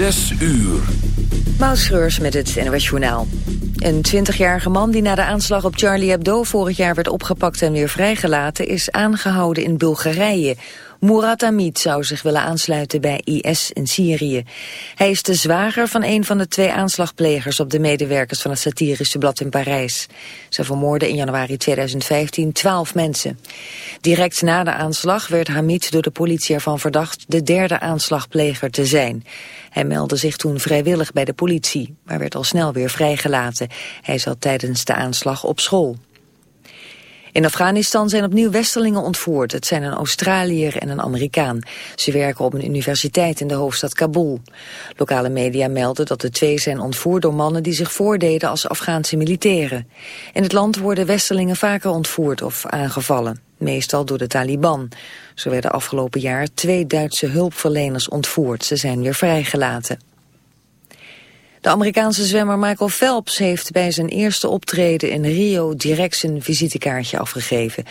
Zes uur. Maus met het NWS Journaal. Een 20-jarige man die na de aanslag op Charlie Hebdo vorig jaar werd opgepakt en weer vrijgelaten is aangehouden in Bulgarije. Murat Hamid zou zich willen aansluiten bij IS in Syrië. Hij is de zwager van een van de twee aanslagplegers op de medewerkers van het satirische blad in Parijs. Ze vermoorden in januari 2015 twaalf mensen. Direct na de aanslag werd Hamid door de politie ervan verdacht de derde aanslagpleger te zijn. Hij meldde zich toen vrijwillig bij de politie, maar werd al snel weer vrijgelaten. Hij zat tijdens de aanslag op school. In Afghanistan zijn opnieuw Westerlingen ontvoerd. Het zijn een Australiër en een Amerikaan. Ze werken op een universiteit in de hoofdstad Kabul. Lokale media melden dat de twee zijn ontvoerd door mannen die zich voordeden als Afghaanse militairen. In het land worden Westerlingen vaker ontvoerd of aangevallen. Meestal door de Taliban. Zo werden afgelopen jaar twee Duitse hulpverleners ontvoerd. Ze zijn weer vrijgelaten. De Amerikaanse zwemmer Michael Phelps heeft bij zijn eerste optreden in Rio direct zijn visitekaartje afgegeven.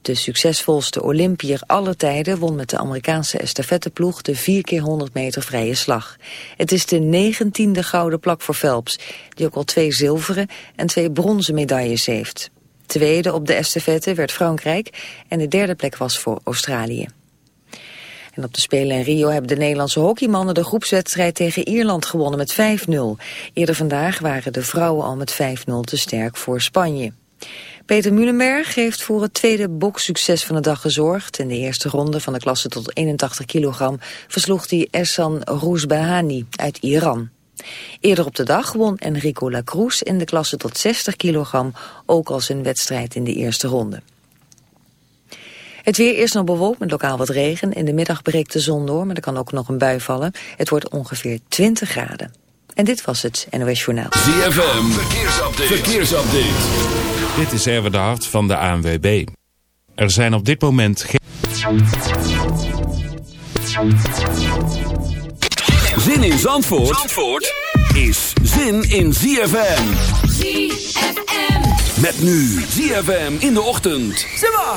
De succesvolste Olympier aller tijden won met de Amerikaanse estafetteploeg de 4 keer 100 meter vrije slag. Het is de negentiende gouden plak voor Phelps, die ook al twee zilveren en twee bronzen medailles heeft. Tweede op de estafette werd Frankrijk en de derde plek was voor Australië. En op de Spelen in Rio hebben de Nederlandse hockeymannen de groepswedstrijd tegen Ierland gewonnen met 5-0. Eerder vandaag waren de vrouwen al met 5-0 te sterk voor Spanje. Peter Mulenberg heeft voor het tweede bokssucces van de dag gezorgd. In de eerste ronde van de klasse tot 81 kilogram versloeg hij Essan Rouzbahani uit Iran. Eerder op de dag won Enrico Lacruz in de klasse tot 60 kilogram ook al zijn wedstrijd in de eerste ronde. Het weer is nog bewolkt met lokaal wat regen. In de middag breekt de zon door, maar er kan ook nog een bui vallen. Het wordt ongeveer 20 graden. En dit was het NOS Journaal. ZFM, verkeersupdate. verkeersupdate. Dit is Erwin de Hart van de ANWB. Er zijn op dit moment geen... Zin in Zandvoort, Zandvoort is zin in ZFM. ZFM. Met nu ZFM in de ochtend. Simba!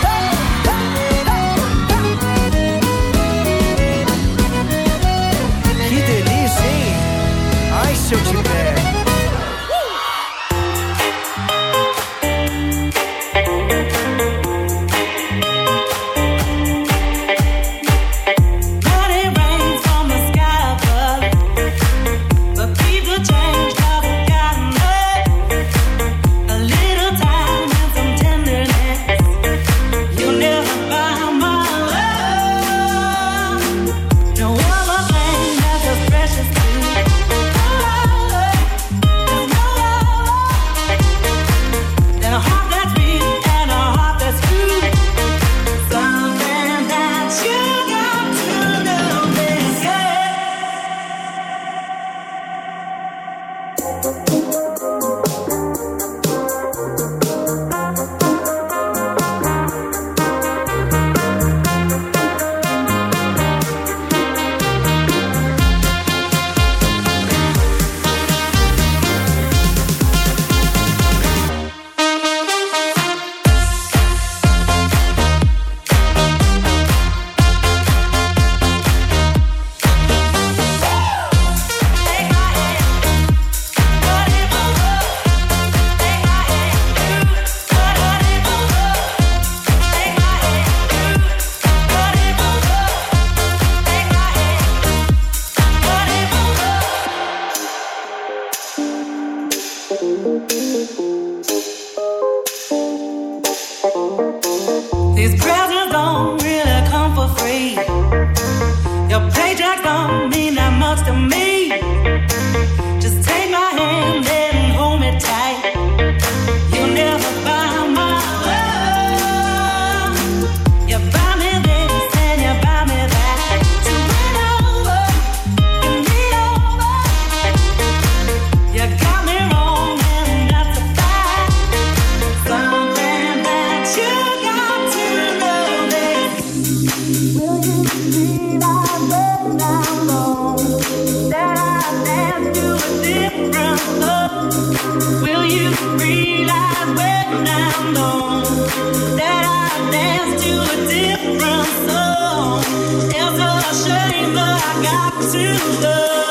searching there. you love.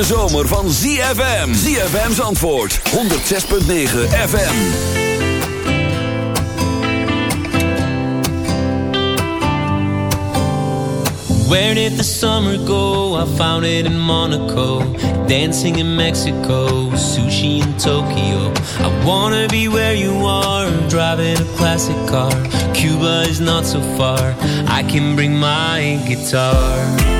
Hete zomer van ZFM. ZFM's antwoord, 106.9 FM. Where did the summer go? I found it in Monaco. Dancing in Mexico. Sushi in Tokyo. I wanna be where you are. Driving a classic car. Cuba is not so far. I can bring my guitar.